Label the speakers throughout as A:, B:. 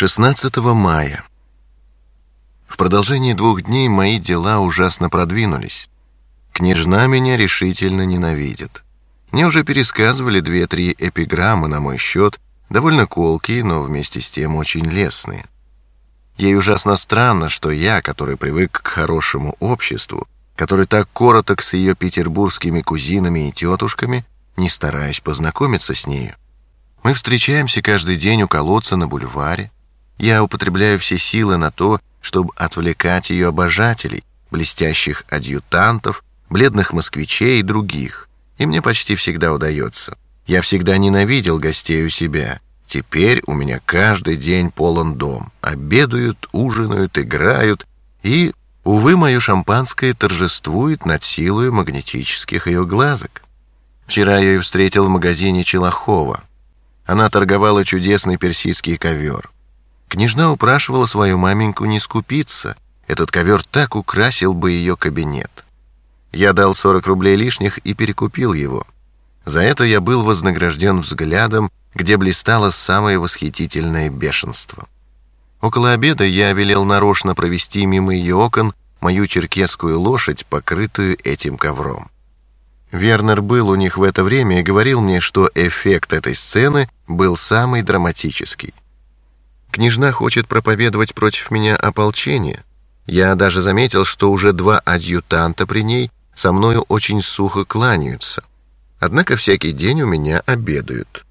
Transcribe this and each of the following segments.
A: 16 мая. В продолжении двух дней мои дела ужасно продвинулись. Княжна меня решительно ненавидит. Мне уже пересказывали две-три эпиграммы на мой счет, довольно колкие, но вместе с тем очень лестные. Ей ужасно странно, что я, который привык к хорошему обществу, который так короток с ее петербургскими кузинами и тетушками, не стараюсь познакомиться с нею. Мы встречаемся каждый день у колодца на бульваре, я употребляю все силы на то, чтобы отвлекать ее обожателей, блестящих адъютантов, бледных москвичей и других. И мне почти всегда удается. Я всегда ненавидел гостей у себя. Теперь у меня каждый день полон дом. Обедают, ужинают, играют. И, увы, мое шампанское торжествует над силой магнетических ее глазок. Вчера я ее встретил в магазине Челохова. Она торговала чудесный персидский ковер. Княжна упрашивала свою маменьку не скупиться. Этот ковер так украсил бы ее кабинет. Я дал 40 рублей лишних и перекупил его. За это я был вознагражден взглядом, где блистало самое восхитительное бешенство. Около обеда я велел нарочно провести мимо ее окон мою черкесскую лошадь, покрытую этим ковром. Вернер был у них в это время и говорил мне, что эффект этой сцены был самый драматический. Княжна хочет проповедовать против меня ополчение. Я даже заметил, что уже два адъютанта при ней со мною очень сухо кланяются. Однако всякий день у меня обедают.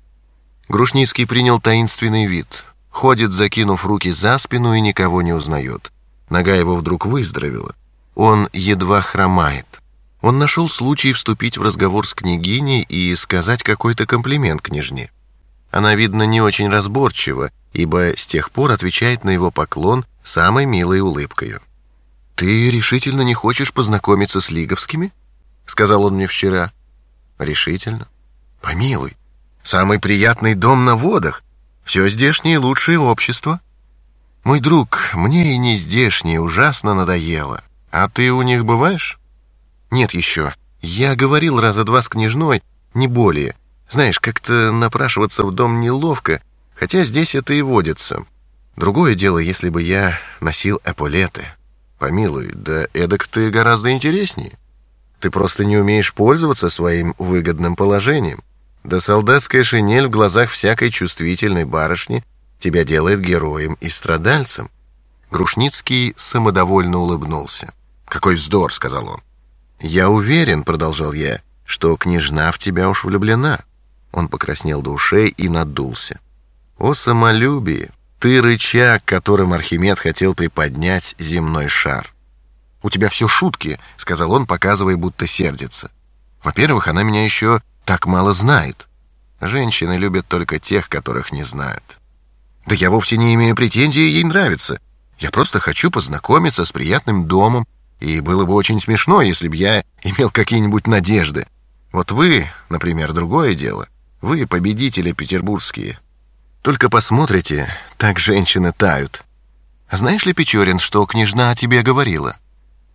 A: Грушницкий принял таинственный вид. Ходит, закинув руки за спину и никого не узнает. Нога его вдруг выздоровела. Он едва хромает. Он нашел случай вступить в разговор с княгиней и сказать какой-то комплимент княжне. Она, видно, не очень разборчива, ибо с тех пор отвечает на его поклон самой милой улыбкой. «Ты решительно не хочешь познакомиться с Лиговскими?» — сказал он мне вчера. «Решительно. Помилуй, самый приятный дом на водах, все здешнее лучшее общество. Мой друг, мне и не здешнее ужасно надоело. А ты у них бываешь?» «Нет еще. Я говорил раза два с княжной, не более». Знаешь, как-то напрашиваться в дом неловко, хотя здесь это и водится. Другое дело, если бы я носил эполеты. Помилуй, да эдак ты гораздо интереснее. Ты просто не умеешь пользоваться своим выгодным положением. Да солдатская шинель в глазах всякой чувствительной барышни тебя делает героем и страдальцем. Грушницкий самодовольно улыбнулся. «Какой вздор!» — сказал он. «Я уверен», — продолжал я, — «что княжна в тебя уж влюблена». Он покраснел до ушей и надулся. «О самолюбии! Ты рычаг, которым Архимед хотел приподнять земной шар». «У тебя все шутки», — сказал он, показывая, будто сердится. «Во-первых, она меня еще так мало знает. Женщины любят только тех, которых не знают». «Да я вовсе не имею претензий, ей нравится. Я просто хочу познакомиться с приятным домом, и было бы очень смешно, если бы я имел какие-нибудь надежды. Вот вы, например, другое дело». Вы победители петербургские. Только посмотрите, так женщины тают. Знаешь ли, Печорин, что княжна о тебе говорила?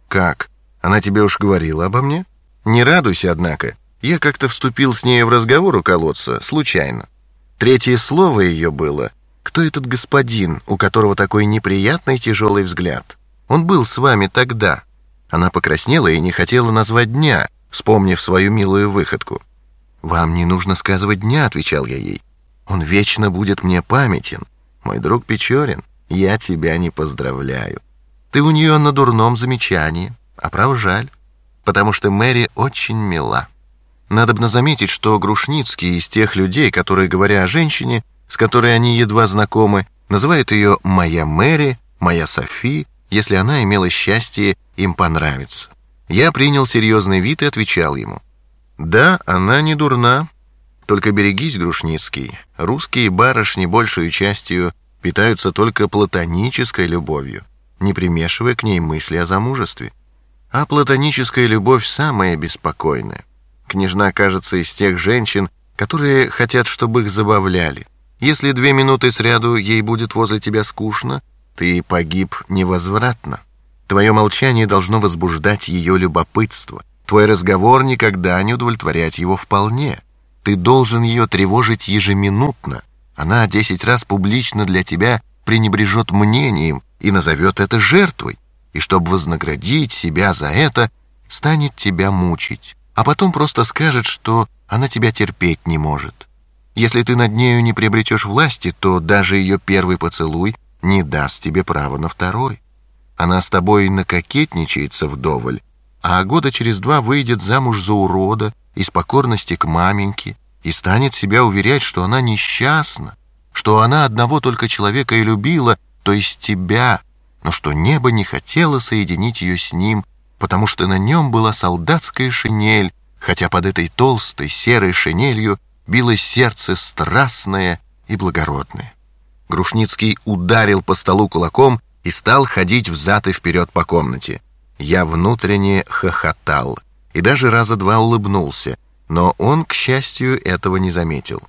A: Как? Она тебе уж говорила обо мне? Не радуйся, однако. Я как-то вступил с ней в разговор у колодца, случайно. Третье слово ее было «Кто этот господин, у которого такой неприятный тяжелый взгляд? Он был с вами тогда». Она покраснела и не хотела назвать дня, вспомнив свою милую выходку. «Вам не нужно сказывать дня», — отвечал я ей. «Он вечно будет мне памятен. Мой друг Печорин, я тебя не поздравляю. Ты у нее на дурном замечании, а прав жаль, потому что Мэри очень мила». Надобно заметить, что Грушницкий из тех людей, которые, говоря о женщине, с которой они едва знакомы, называют ее «моя Мэри», «моя Софи», если она имела счастье им понравиться. Я принял серьезный вид и отвечал ему — да, она не дурна. Только берегись, Грушницкий. Русские барышни большую частью питаются только платонической любовью, не примешивая к ней мысли о замужестве. А платоническая любовь самая беспокойная. Княжна кажется из тех женщин, которые хотят, чтобы их забавляли. Если две минуты сряду ей будет возле тебя скучно, ты погиб невозвратно. Твое молчание должно возбуждать ее любопытство. Твой разговор никогда не удовлетворять его вполне. Ты должен ее тревожить ежеминутно. Она десять раз публично для тебя пренебрежет мнением и назовет это жертвой, и чтобы вознаградить себя за это, станет тебя мучить, а потом просто скажет, что она тебя терпеть не может. Если ты над нею не приобретешь власти, то даже ее первый поцелуй не даст тебе права на второй. Она с тобой накокетничается вдоволь, а года через два выйдет замуж за урода из покорности к маменьке и станет себя уверять, что она несчастна, что она одного только человека и любила, то есть тебя, но что небо не хотело соединить ее с ним, потому что на нем была солдатская шинель, хотя под этой толстой серой шинелью билось сердце страстное и благородное. Грушницкий ударил по столу кулаком и стал ходить взад и вперед по комнате. Я внутренне хохотал и даже раза два улыбнулся, но он, к счастью, этого не заметил.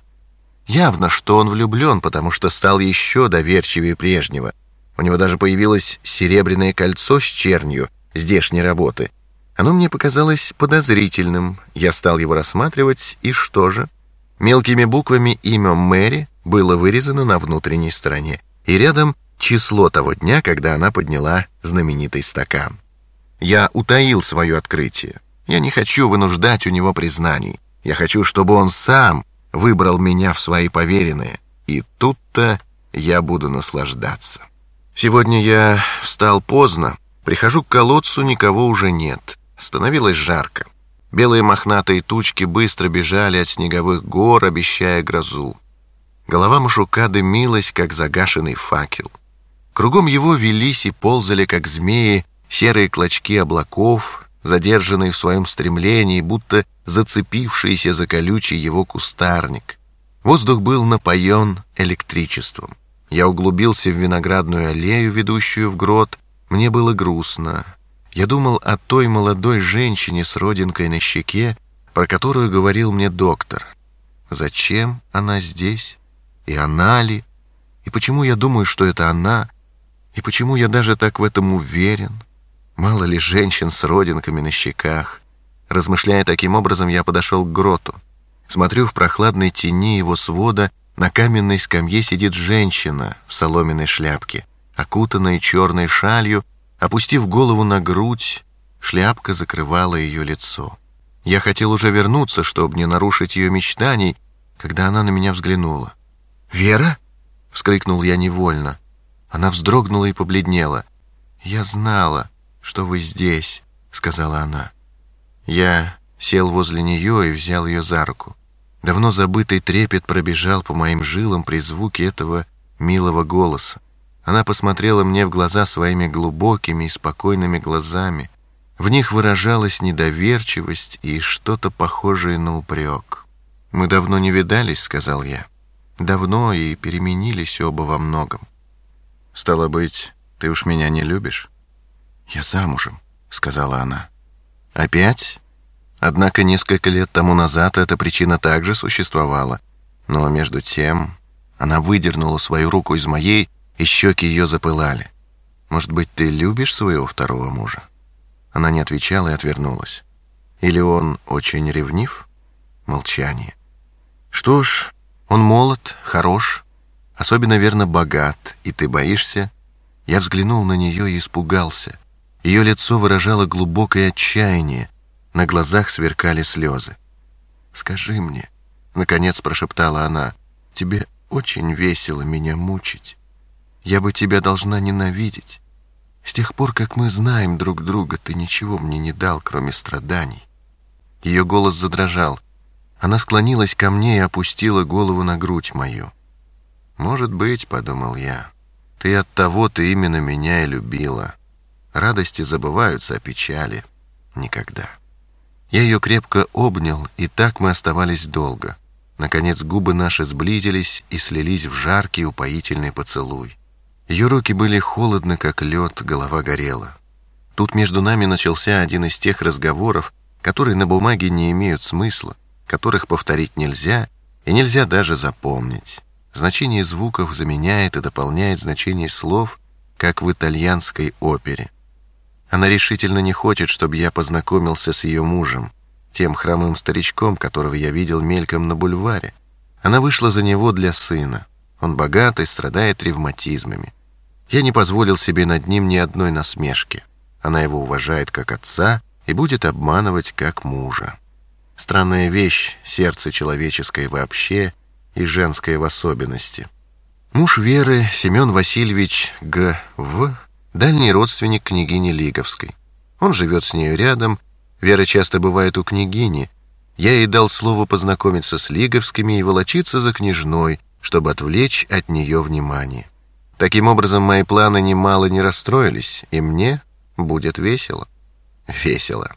A: Явно, что он влюблен, потому что стал еще доверчивее прежнего. У него даже появилось серебряное кольцо с чернью здешней работы. Оно мне показалось подозрительным. Я стал его рассматривать, и что же? Мелкими буквами имя Мэри было вырезано на внутренней стороне, и рядом число того дня, когда она подняла знаменитый стакан. Я утаил свое открытие. Я не хочу вынуждать у него признаний. Я хочу, чтобы он сам выбрал меня в свои поверенные, и тут-то я буду наслаждаться. Сегодня я встал поздно, прихожу к колодцу, никого уже нет. Становилось жарко. Белые мохнатые тучки быстро бежали от снеговых гор, обещая грозу. Голова Машука дымилась, как загашенный факел. Кругом его велись и ползали, как змеи, серые клочки облаков, задержанные в своем стремлении, будто зацепившиеся за колючий его кустарник. Воздух был напоен электричеством. Я углубился в виноградную аллею, ведущую в грот. Мне было грустно. Я думал о той молодой женщине с родинкой на щеке, про которую говорил мне доктор. Зачем она здесь? И она ли? И почему я думаю, что это она? И почему я даже так в этом уверен? Мало ли женщин с родинками на щеках. Размышляя таким образом, я подошел к гроту. Смотрю в прохладной тени его свода, на каменной скамье сидит женщина в соломенной шляпке, окутанная черной шалью, опустив голову на грудь, шляпка закрывала ее лицо. Я хотел уже вернуться, чтобы не нарушить ее мечтаний, когда она на меня взглянула. «Вера?» — вскрикнул я невольно. Она вздрогнула и побледнела. «Я знала, что вы здесь», — сказала она. Я сел возле нее и взял ее за руку. Давно забытый трепет пробежал по моим жилам при звуке этого милого голоса. Она посмотрела мне в глаза своими глубокими и спокойными глазами. В них выражалась недоверчивость и что-то похожее на упрек. «Мы давно не видались», — сказал я. «Давно и переменились оба во многом». «Стало быть, ты уж меня не любишь?» «Я замужем», — сказала она. «Опять?» Однако несколько лет тому назад эта причина также существовала. Но между тем она выдернула свою руку из моей, и щеки ее запылали. «Может быть, ты любишь своего второго мужа?» Она не отвечала и отвернулась. «Или он очень ревнив?» Молчание. «Что ж, он молод, хорош, особенно верно богат, и ты боишься?» Я взглянул на нее и испугался. Ее лицо выражало глубокое отчаяние, на глазах сверкали слезы. «Скажи мне», — наконец прошептала она, — «тебе очень весело меня мучить. Я бы тебя должна ненавидеть. С тех пор, как мы знаем друг друга, ты ничего мне не дал, кроме страданий». Ее голос задрожал. Она склонилась ко мне и опустила голову на грудь мою. «Может быть, — подумал я, — ты от того-то именно меня и любила. Радости забываются, а печали — никогда». Я ее крепко обнял, и так мы оставались долго. Наконец губы наши сблизились и слились в жаркий упоительный поцелуй. Ее руки были холодны, как лед, голова горела. Тут между нами начался один из тех разговоров, которые на бумаге не имеют смысла, которых повторить нельзя и нельзя даже запомнить. Значение звуков заменяет и дополняет значение слов, как в итальянской опере. Она решительно не хочет, чтобы я познакомился с ее мужем, тем хромым старичком, которого я видел мельком на бульваре. Она вышла за него для сына. Он богатый, страдает ревматизмами. Я не позволил себе над ним ни одной насмешки. Она его уважает как отца и будет обманывать как мужа. Странная вещь, сердце человеческое вообще и женское в особенности. Муж Веры, Семен Васильевич Г.В., дальний родственник княгини Лиговской. Он живет с нею рядом, Вера часто бывает у княгини. Я ей дал слово познакомиться с Лиговскими и волочиться за княжной, чтобы отвлечь от нее внимание. Таким образом, мои планы немало не расстроились, и мне будет весело. Весело.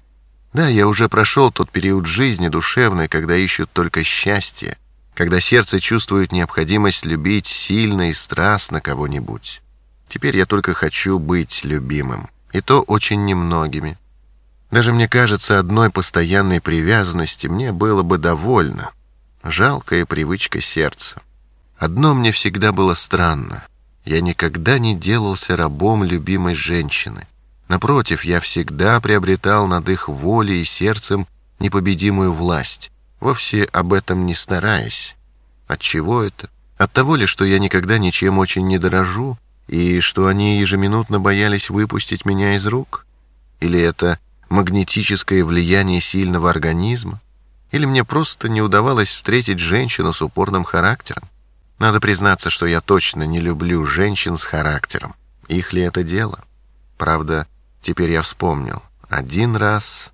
A: Да, я уже прошел тот период жизни душевной, когда ищут только счастье, когда сердце чувствует необходимость любить сильно и страстно кого-нибудь. Теперь я только хочу быть любимым, и то очень немногими. Даже мне кажется, одной постоянной привязанности мне было бы довольно. Жалкая привычка сердца. Одно мне всегда было странно. Я никогда не делался рабом любимой женщины. Напротив, я всегда приобретал над их волей и сердцем непобедимую власть, вовсе об этом не стараясь. От чего это? От того ли, что я никогда ничем очень не дорожу, и что они ежеминутно боялись выпустить меня из рук? Или это магнетическое влияние сильного организма? Или мне просто не удавалось встретить женщину с упорным характером? Надо признаться, что я точно не люблю женщин с характером. Их ли это дело? Правда, теперь я вспомнил. Один раз,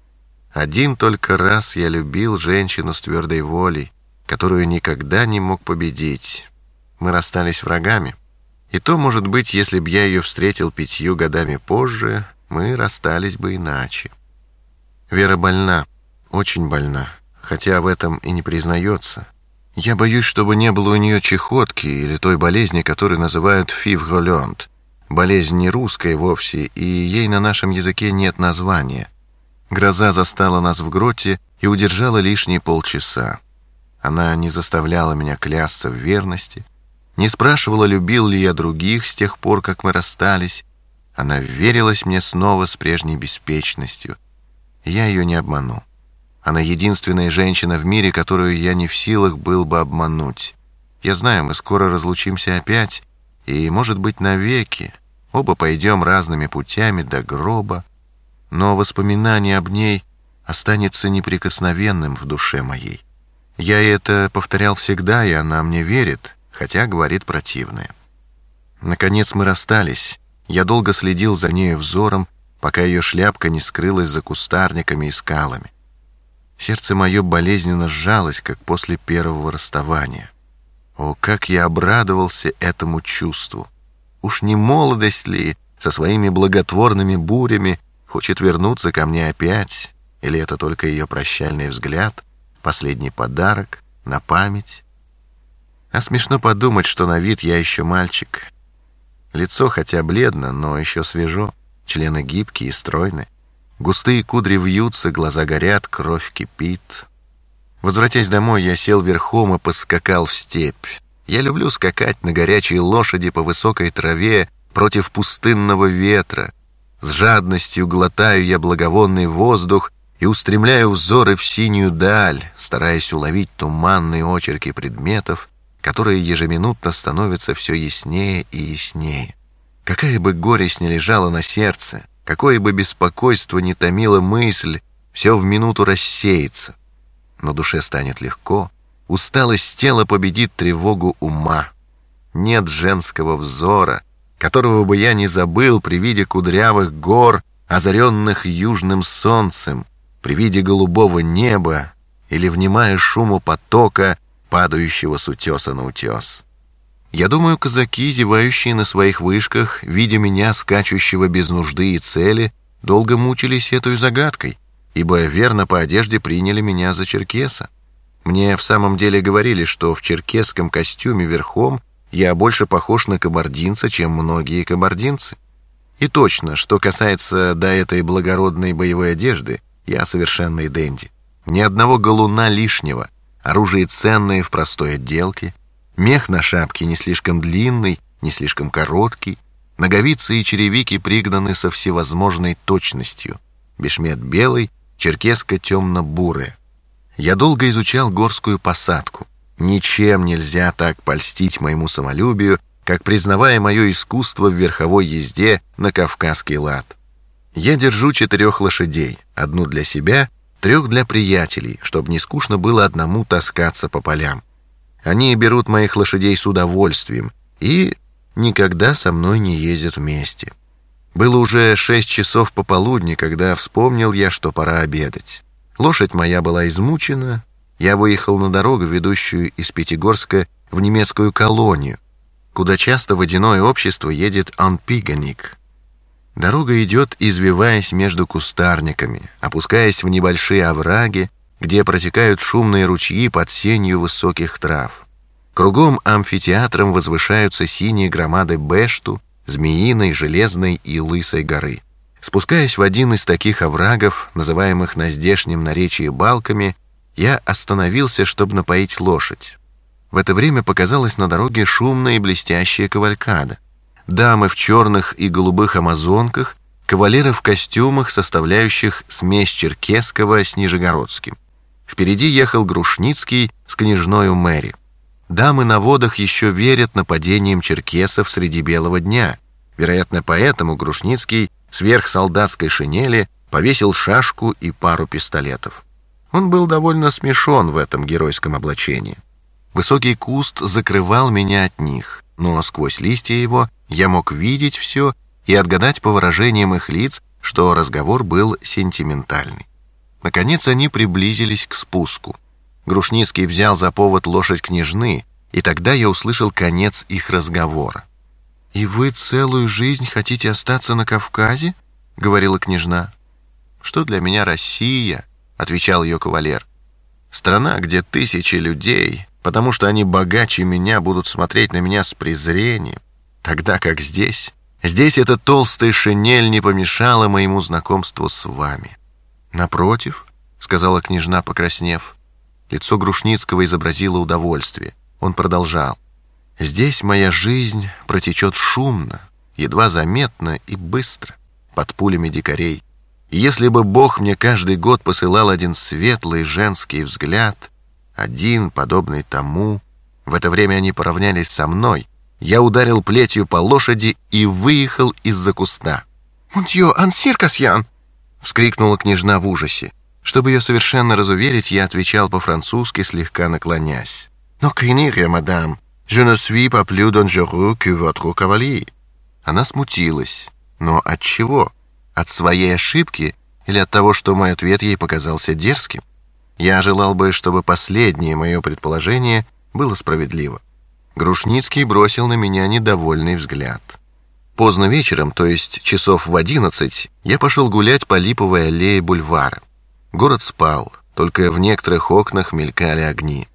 A: один только раз я любил женщину с твердой волей, которую никогда не мог победить. Мы расстались врагами. И то, может быть, если б я ее встретил пятью годами позже, мы расстались бы иначе. Вера больна, очень больна, хотя в этом и не признается. Я боюсь, чтобы не было у нее чехотки или той болезни, которую называют фивголент. Болезнь не русская вовсе, и ей на нашем языке нет названия. Гроза застала нас в гроте и удержала лишние полчаса. Она не заставляла меня клясться в верности, не спрашивала, любил ли я других с тех пор, как мы расстались. Она верилась мне снова с прежней беспечностью. Я ее не обману. Она единственная женщина в мире, которую я не в силах был бы обмануть. Я знаю, мы скоро разлучимся опять, и, может быть, навеки. Оба пойдем разными путями до гроба, но воспоминание об ней останется неприкосновенным в душе моей. Я это повторял всегда, и она мне верит, хотя говорит противное. Наконец мы расстались. Я долго следил за нею взором, пока ее шляпка не скрылась за кустарниками и скалами. Сердце мое болезненно сжалось, как после первого расставания. О, как я обрадовался этому чувству! Уж не молодость ли со своими благотворными бурями хочет вернуться ко мне опять? Или это только ее прощальный взгляд, последний подарок на память? А смешно подумать, что на вид я еще мальчик. Лицо хотя бледно, но еще свежо, члены гибкие и стройные. Густые кудри вьются, глаза горят, кровь кипит. Возвратясь домой, я сел верхом и поскакал в степь. Я люблю скакать на горячей лошади по высокой траве против пустынного ветра. С жадностью глотаю я благовонный воздух и устремляю взоры в синюю даль, стараясь уловить туманные очерки предметов, которые ежеминутно становятся все яснее и яснее. Какая бы горесть не лежала на сердце, Какое бы беспокойство ни томила мысль, все в минуту рассеется. Но душе станет легко, усталость тела победит тревогу ума. Нет женского взора, которого бы я не забыл при виде кудрявых гор, озаренных южным солнцем, при виде голубого неба или внимая шуму потока, падающего с утеса на утес. Я думаю, казаки, зевающие на своих вышках, видя меня, скачущего без нужды и цели, долго мучились этой загадкой, ибо верно по одежде приняли меня за черкеса. Мне в самом деле говорили, что в черкесском костюме верхом я больше похож на кабардинца, чем многие кабардинцы. И точно, что касается до этой благородной боевой одежды, я совершенный денди. Ни одного галуна лишнего, оружие ценное в простой отделке — Мех на шапке не слишком длинный, не слишком короткий. Ноговицы и черевики пригнаны со всевозможной точностью. Бешмет белый, черкеска темно-бурая. Я долго изучал горскую посадку. Ничем нельзя так польстить моему самолюбию, как признавая мое искусство в верховой езде на кавказский лад. Я держу четырех лошадей, одну для себя, трех для приятелей, чтобы не скучно было одному таскаться по полям. Они берут моих лошадей с удовольствием и никогда со мной не ездят вместе. Было уже шесть часов пополудни, когда вспомнил я, что пора обедать. Лошадь моя была измучена, я выехал на дорогу, ведущую из Пятигорска в немецкую колонию, куда часто водяное общество едет Анпиганик. Дорога идет, извиваясь между кустарниками, опускаясь в небольшие овраги, где протекают шумные ручьи под сенью высоких трав. Кругом амфитеатром возвышаются синие громады Бешту, Змеиной, Железной и Лысой горы. Спускаясь в один из таких оврагов, называемых на здешнем наречии балками, я остановился, чтобы напоить лошадь. В это время показалась на дороге шумная и блестящая кавалькада. Дамы в черных и голубых амазонках, кавалеры в костюмах, составляющих смесь черкесского с нижегородским. Впереди ехал Грушницкий с княжною Мэри. Дамы на водах еще верят нападениям черкесов среди белого дня. Вероятно, поэтому Грушницкий сверх солдатской шинели повесил шашку и пару пистолетов. Он был довольно смешон в этом геройском облачении. Высокий куст закрывал меня от них, но сквозь листья его я мог видеть все и отгадать по выражениям их лиц, что разговор был сентиментальный. Наконец они приблизились к спуску. Грушницкий взял за повод лошадь княжны, и тогда я услышал конец их разговора. «И вы целую жизнь хотите остаться на Кавказе?» — говорила княжна. «Что для меня Россия?» — отвечал ее кавалер. «Страна, где тысячи людей, потому что они богаче меня, будут смотреть на меня с презрением, тогда как здесь...» Здесь эта толстая шинель не помешала моему знакомству с вами. Напротив, — сказала княжна, покраснев, лицо Грушницкого изобразило удовольствие. Он продолжал. Здесь моя жизнь протечет шумно, едва заметно и быстро, под пулями дикарей. И если бы Бог мне каждый год посылал один светлый женский взгляд, один, подобный тому, в это время они поравнялись со мной, я ударил плетью по лошади и выехал из-за куста. «Монтье, ансир, Касьян!» — вскрикнула княжна в ужасе. Чтобы ее совершенно разуверить, я отвечал по-французски, слегка наклонясь. «Но кренирия, мадам, je ne suis pas plus dangereux que votre cavalier». Она смутилась. Но от чего? От своей ошибки или от того, что мой ответ ей показался дерзким? Я желал бы, чтобы последнее мое предположение было справедливо. Грушницкий бросил на меня недовольный взгляд. Поздно вечером, то есть часов в одиннадцать, я пошел гулять по липовой аллее бульвара. Город спал, только в некоторых окнах мелькали огни.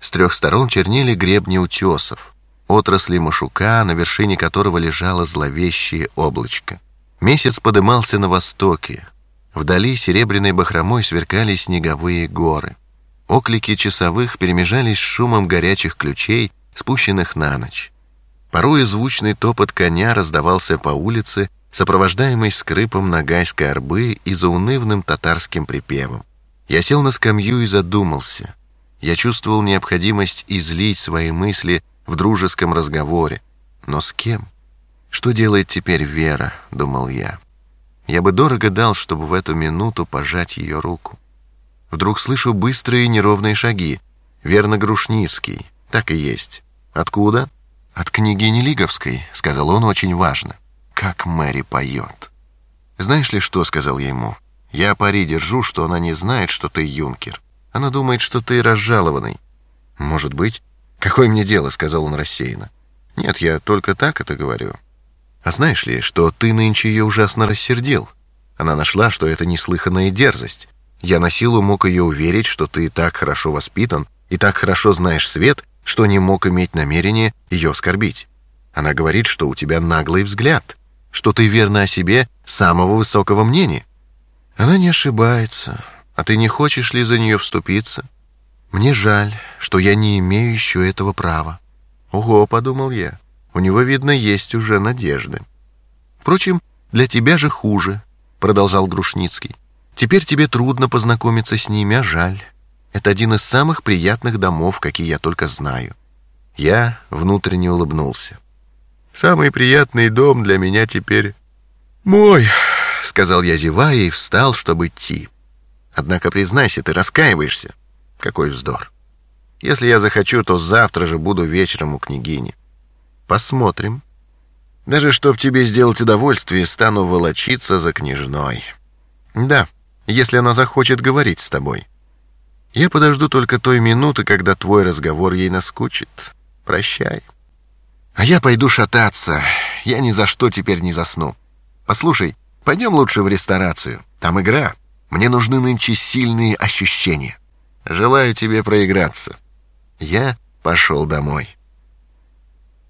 A: С трех сторон чернели гребни утесов, отрасли машука, на вершине которого лежало зловещее облачко. Месяц подымался на востоке. Вдали серебряной бахромой сверкали снеговые горы. Оклики часовых перемежались с шумом горячих ключей, спущенных на ночь. Порой звучный топот коня раздавался по улице, сопровождаемый скрипом нагайской арбы и заунывным татарским припевом. Я сел на скамью и задумался. Я чувствовал необходимость излить свои мысли в дружеском разговоре. Но с кем? Что делает теперь Вера, думал я. Я бы дорого дал, чтобы в эту минуту пожать ее руку. Вдруг слышу быстрые неровные шаги. Верно, Грушницкий. Так и есть. «Откуда?» «От княгини Лиговской», — сказал он очень важно. «Как Мэри поет». «Знаешь ли что?» — сказал я ему. «Я пари держу, что она не знает, что ты юнкер. Она думает, что ты разжалованный». «Может быть». «Какое мне дело?» — сказал он рассеянно. «Нет, я только так это говорю». «А знаешь ли, что ты нынче ее ужасно рассердил? Она нашла, что это неслыханная дерзость. Я на силу мог ее уверить, что ты так хорошо воспитан и так хорошо знаешь свет, что не мог иметь намерения ее оскорбить. Она говорит, что у тебя наглый взгляд, что ты верна о себе самого высокого мнения. Она не ошибается, а ты не хочешь ли за нее вступиться? Мне жаль, что я не имею еще этого права. Ого, подумал я, у него, видно, есть уже надежды. Впрочем, для тебя же хуже, продолжал Грушницкий. Теперь тебе трудно познакомиться с ними, а жаль. Это один из самых приятных домов, какие я только знаю. Я внутренне улыбнулся. Самый приятный дом для меня теперь мой, сказал я, зевая, и встал, чтобы идти. Однако, признайся, ты раскаиваешься. Какой вздор. Если я захочу, то завтра же буду вечером у княгини. Посмотрим. Даже чтоб тебе сделать удовольствие, стану волочиться за княжной. Да, если она захочет говорить с тобой. Я подожду только той минуты, когда твой разговор ей наскучит. Прощай. А я пойду шататься. Я ни за что теперь не засну. Послушай, пойдем лучше в ресторацию. Там игра. Мне нужны нынче сильные ощущения. Желаю тебе проиграться. Я пошел домой.